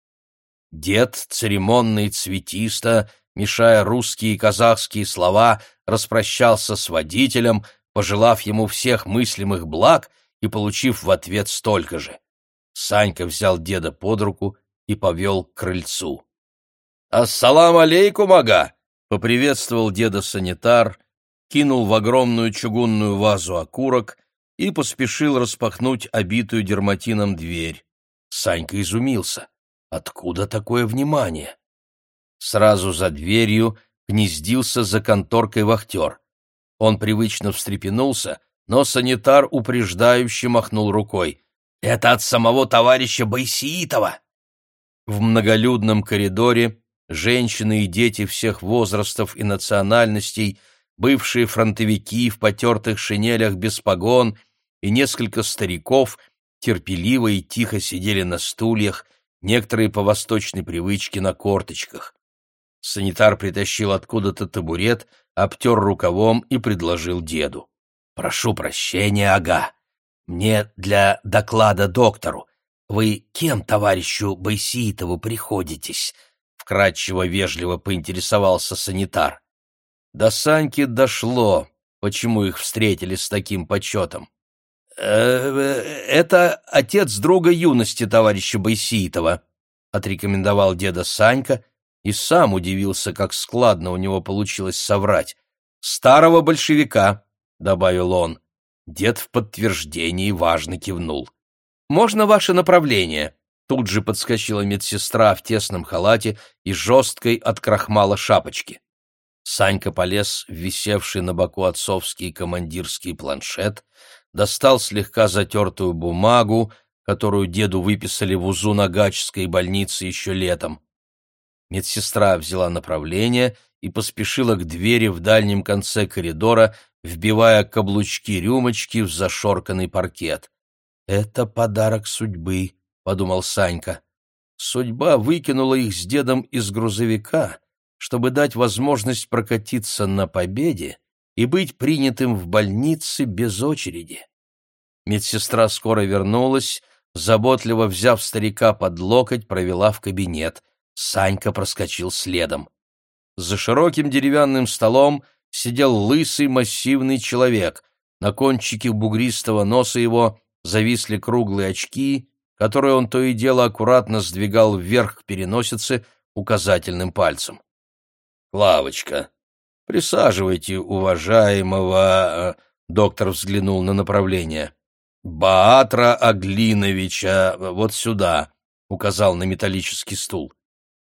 Дед, церемонно и цветисто, мешая русские и казахские слова, распрощался с водителем, пожелав ему всех мыслимых благ и получив в ответ столько же. Санька взял деда под руку и повел к крыльцу. «Ассалам алейкум, ага!» — поприветствовал деда санитар, кинул в огромную чугунную вазу окурок и поспешил распахнуть обитую дерматином дверь. Санька изумился. Откуда такое внимание? Сразу за дверью гнездился за конторкой вахтер. Он привычно встрепенулся, но санитар упреждающе махнул рукой. «Это от самого товарища Байсиитова!» В многолюдном коридоре женщины и дети всех возрастов и национальностей, бывшие фронтовики в потертых шинелях без погон и несколько стариков терпеливо и тихо сидели на стульях, некоторые по восточной привычке на корточках. Санитар притащил откуда-то табурет, обтер рукавом и предложил деду. «Прошу прощения, ага. Мне для доклада доктору. Вы кем товарищу Байсиитову приходитесь?» Вкрадчиво вежливо поинтересовался санитар. До Саньки дошло, почему их встретили с таким почетом. «Э, «Это отец друга юности товарища Байсиитова», — отрекомендовал деда Санька и сам удивился, как складно у него получилось соврать. «Старого большевика», — добавил он. Дед в подтверждении важно кивнул. «Можно ваше направление?» Тут же подскочила медсестра в тесном халате и жесткой от крахмала шапочки. Санька полез в висевший на боку отцовский командирский планшет, достал слегка затертую бумагу, которую деду выписали в УЗУ Нагачской больнице еще летом. Медсестра взяла направление и поспешила к двери в дальнем конце коридора, вбивая каблучки рюмочки в зашорканный паркет. «Это подарок судьбы», — подумал Санька. Судьба выкинула их с дедом из грузовика, чтобы дать возможность прокатиться на победе и быть принятым в больнице без очереди. Медсестра скоро вернулась, заботливо взяв старика под локоть, провела в кабинет. Санька проскочил следом. За широким деревянным столом сидел лысый массивный человек. На кончике бугристого носа его зависли круглые очки, которые он то и дело аккуратно сдвигал вверх к переносице указательным пальцем. «Клавочка, присаживайте уважаемого...» э, — доктор взглянул на направление. «Баатра Аглиновича вот сюда», — указал на металлический стул.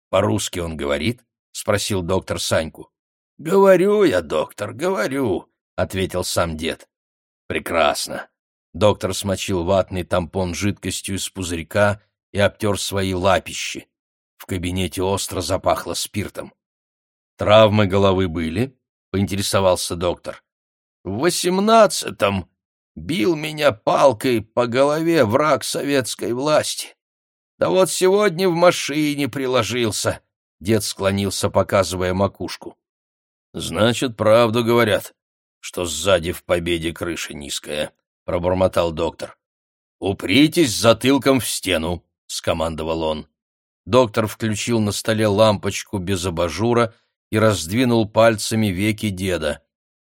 «По-русски он говорит?» — спросил доктор Саньку. «Говорю я, доктор, говорю», — ответил сам дед. «Прекрасно». Доктор смочил ватный тампон жидкостью из пузырька и обтер свои лапищи. В кабинете остро запахло спиртом. «Травмы головы были?» — поинтересовался доктор. «В восемнадцатом бил меня палкой по голове враг советской власти. Да вот сегодня в машине приложился. Дед склонился, показывая макушку. Значит, правду говорят, что сзади в победе крыша низкая, пробормотал доктор. Упритесь затылком в стену, скомандовал он. Доктор включил на столе лампочку без абажура и раздвинул пальцами веки деда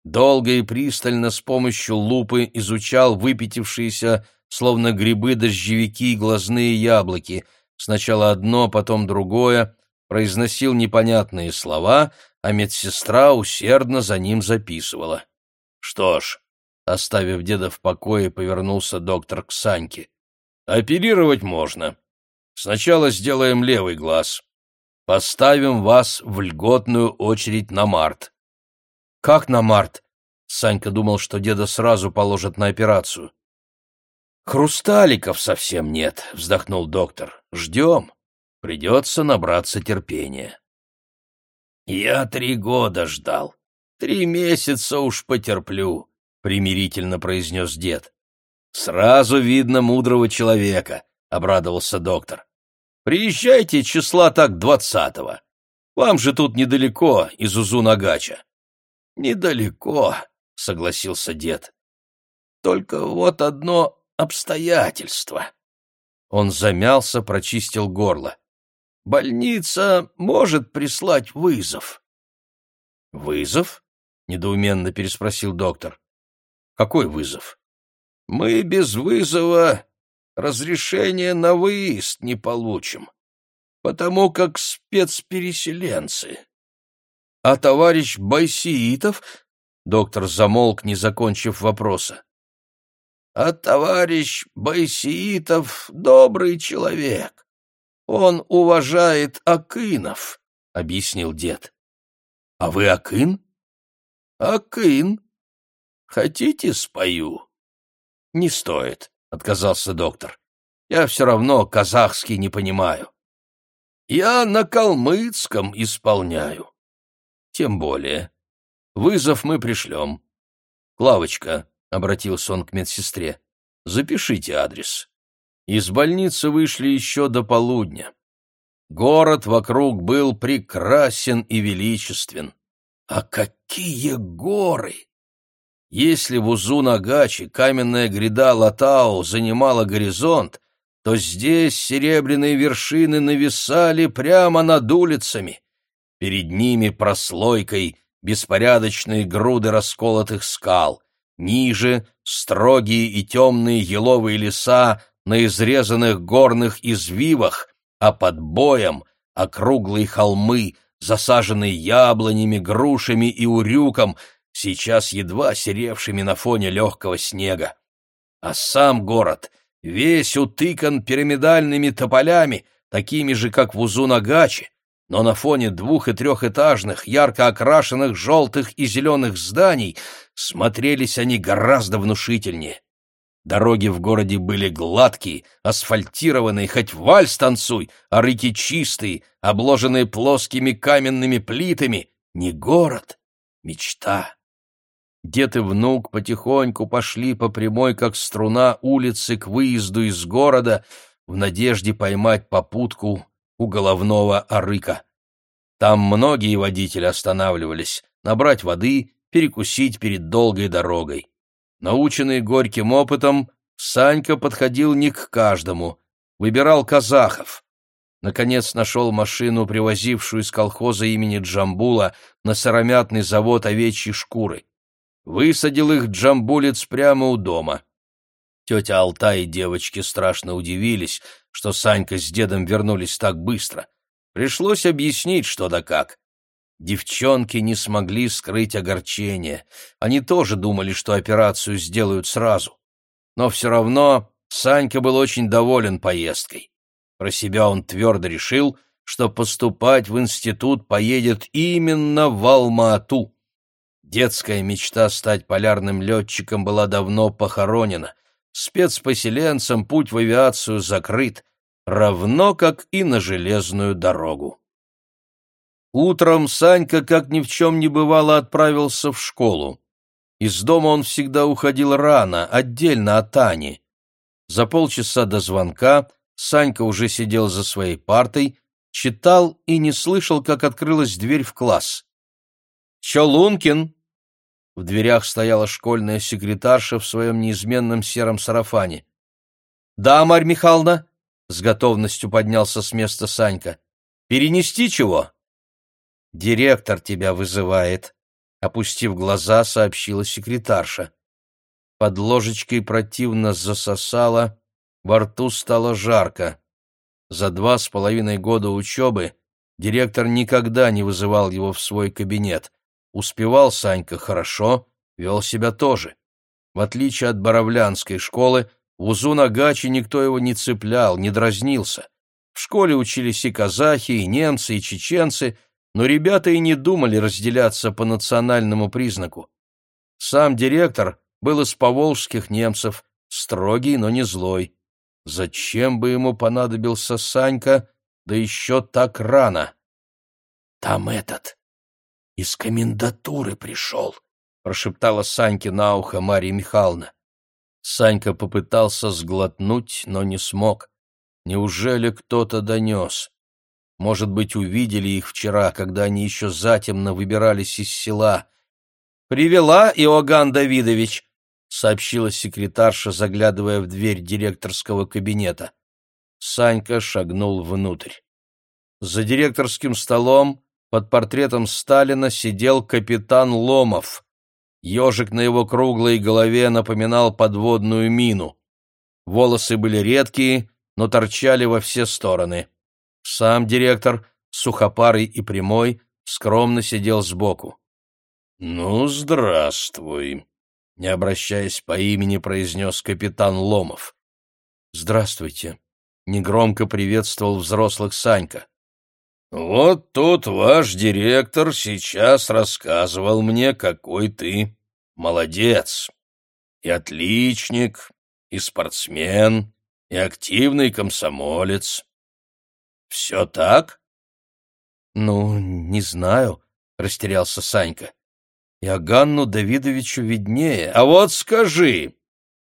долго и пристально с помощью лупы изучал выпятившиеся, словно грибы-дождевики, глазные яблоки, сначала одно, потом другое, произносил непонятные слова, а медсестра усердно за ним записывала. Что ж, оставив деда в покое, повернулся доктор к Саньке. Оперировать можно. Сначала сделаем левый глаз. Поставим вас в льготную очередь на март. «Как на март?» Санька думал, что деда сразу положат на операцию. «Хрусталиков совсем нет», — вздохнул доктор. «Ждем. Придется набраться терпения». «Я три года ждал. Три месяца уж потерплю», — примирительно произнес дед. «Сразу видно мудрого человека», — обрадовался доктор. «Приезжайте числа так двадцатого. Вам же тут недалеко, из Узунагача. «Недалеко», — согласился дед. «Только вот одно обстоятельство». Он замялся, прочистил горло. «Больница может прислать вызов». «Вызов?» — недоуменно переспросил доктор. «Какой вызов?» «Мы без вызова разрешения на выезд не получим, потому как спецпереселенцы. А товарищ Байсиитов? Доктор замолк, не закончив вопроса. А товарищ Байсиитов добрый человек. Он уважает Акынов, объяснил дед. А вы Акын? Акын. Хотите, спою? Не стоит, отказался доктор. Я все равно казахский не понимаю. Я на калмыцком исполняю. Тем более. Вызов мы пришлем. Клавочка, — обратился он к медсестре, — запишите адрес. Из больницы вышли еще до полудня. Город вокруг был прекрасен и величествен. А какие горы! Если в Узу-Нагачи каменная гряда Латау занимала горизонт, то здесь серебряные вершины нависали прямо над улицами. Перед ними прослойкой беспорядочные груды расколотых скал. Ниже — строгие и темные еловые леса на изрезанных горных извивах, а под боем — округлые холмы, засаженные яблонями, грушами и урюком, сейчас едва серевшими на фоне легкого снега. А сам город весь утыкан пирамидальными тополями, такими же, как в Узунагаче, но на фоне двух- и трехэтажных, ярко окрашенных желтых и зеленых зданий смотрелись они гораздо внушительнее. Дороги в городе были гладкие, асфальтированные, хоть вальс танцуй, а рыки чистые, обложенные плоскими каменными плитами. Не город, мечта. Дед и внук потихоньку пошли по прямой, как струна, улицы к выезду из города в надежде поймать попутку у головного арыка. Там многие водители останавливались, набрать воды, перекусить перед долгой дорогой. Наученный горьким опытом, Санька подходил не к каждому, выбирал казахов. Наконец нашел машину, привозившую из колхоза имени Джамбула на сыромятный завод овечьей шкуры. Высадил их джамбулец прямо у дома. Тетя Алта и девочки страшно удивились, что Санька с дедом вернулись так быстро. Пришлось объяснить, что да как. Девчонки не смогли скрыть огорчение. Они тоже думали, что операцию сделают сразу. Но все равно Санька был очень доволен поездкой. Про себя он твердо решил, что поступать в институт поедет именно в Алма-Ату. Детская мечта стать полярным летчиком была давно похоронена. Спецпоселенцам путь в авиацию закрыт, равно как и на железную дорогу. Утром Санька, как ни в чем не бывало, отправился в школу. Из дома он всегда уходил рано, отдельно от Ани. За полчаса до звонка Санька уже сидел за своей партой, читал и не слышал, как открылась дверь в класс. «Чолункин!» В дверях стояла школьная секретарша в своем неизменном сером сарафане. «Да, Марь Михайловна!» — с готовностью поднялся с места Санька. «Перенести чего?» «Директор тебя вызывает», — опустив глаза, сообщила секретарша. Под ложечкой противно засосало, во рту стало жарко. За два с половиной года учебы директор никогда не вызывал его в свой кабинет. Успевал Санька хорошо, вел себя тоже. В отличие от Боровлянской школы, в Узунагаче никто его не цеплял, не дразнился. В школе учились и казахи, и немцы, и чеченцы, но ребята и не думали разделяться по национальному признаку. Сам директор был из поволжских немцев, строгий, но не злой. Зачем бы ему понадобился Санька, да еще так рано? — Там этот, из комендатуры пришел, — прошептала Саньке на ухо Марья Михайловна. Санька попытался сглотнуть, но не смог. Неужели кто-то донес? Может быть, увидели их вчера, когда они еще затемно выбирались из села. «Привела Иоганн Давидович», — сообщила секретарша, заглядывая в дверь директорского кабинета. Санька шагнул внутрь. За директорским столом под портретом Сталина сидел капитан Ломов. Ежик на его круглой голове напоминал подводную мину. Волосы были редкие, но торчали во все стороны. Сам директор, сухопарый и прямой, скромно сидел сбоку. «Ну, здравствуй», — не обращаясь по имени, произнес капитан Ломов. «Здравствуйте», — негромко приветствовал взрослых Санька. «Вот тут ваш директор сейчас рассказывал мне, какой ты молодец, и отличник, и спортсмен, и активный комсомолец. Все так? Ну, не знаю, растерялся Санька. Иоганну Давидовичу виднее. А вот скажи,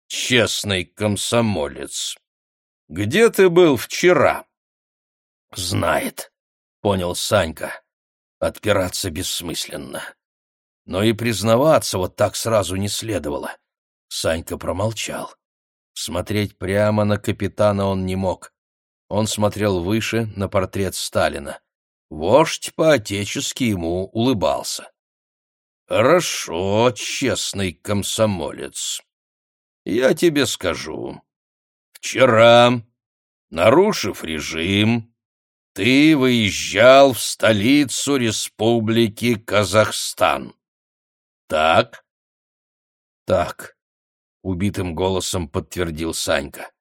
честный комсомолец, где ты был вчера? Знает, понял Санька. Отпираться бессмысленно. Но и признаваться вот так сразу не следовало. Санька промолчал. Смотреть прямо на капитана он не мог. Он смотрел выше, на портрет Сталина. Вождь по-отечески ему улыбался. «Хорошо, честный комсомолец. Я тебе скажу. Вчера, нарушив режим, ты выезжал в столицу Республики Казахстан. Так?» «Так», — убитым голосом подтвердил Санька.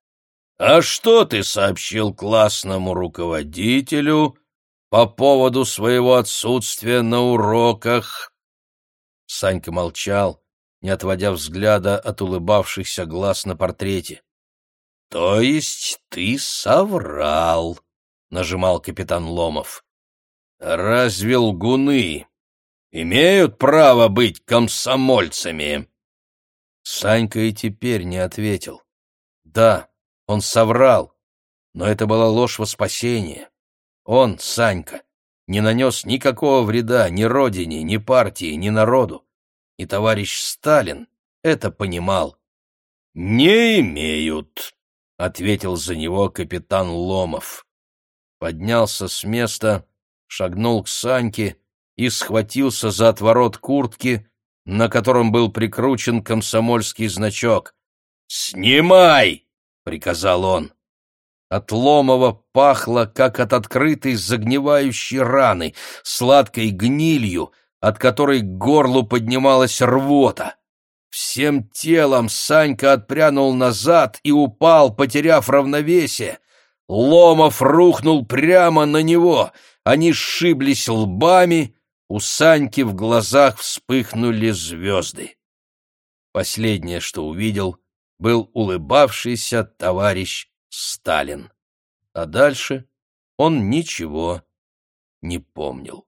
«А что ты сообщил классному руководителю по поводу своего отсутствия на уроках?» Санька молчал, не отводя взгляда от улыбавшихся глаз на портрете. «То есть ты соврал?» — нажимал капитан Ломов. «Разве лгуны имеют право быть комсомольцами?» Санька и теперь не ответил. «Да, он соврал, но это была ложь во спасение. Он, Санька, не нанес никакого вреда ни родине, ни партии, ни народу. И товарищ Сталин это понимал. «Не имеют», — ответил за него капитан Ломов. Поднялся с места, шагнул к Саньке и схватился за отворот куртки, на котором был прикручен комсомольский значок. «Снимай!» — приказал он. От Ломова пахло, как от открытой загнивающей раны, сладкой гнилью, от которой к горлу поднималась рвота. Всем телом Санька отпрянул назад и упал, потеряв равновесие. Ломов рухнул прямо на него. Они сшиблись лбами, у Саньки в глазах вспыхнули звезды. Последнее, что увидел, был улыбавшийся товарищ Сталин. А дальше он ничего не помнил.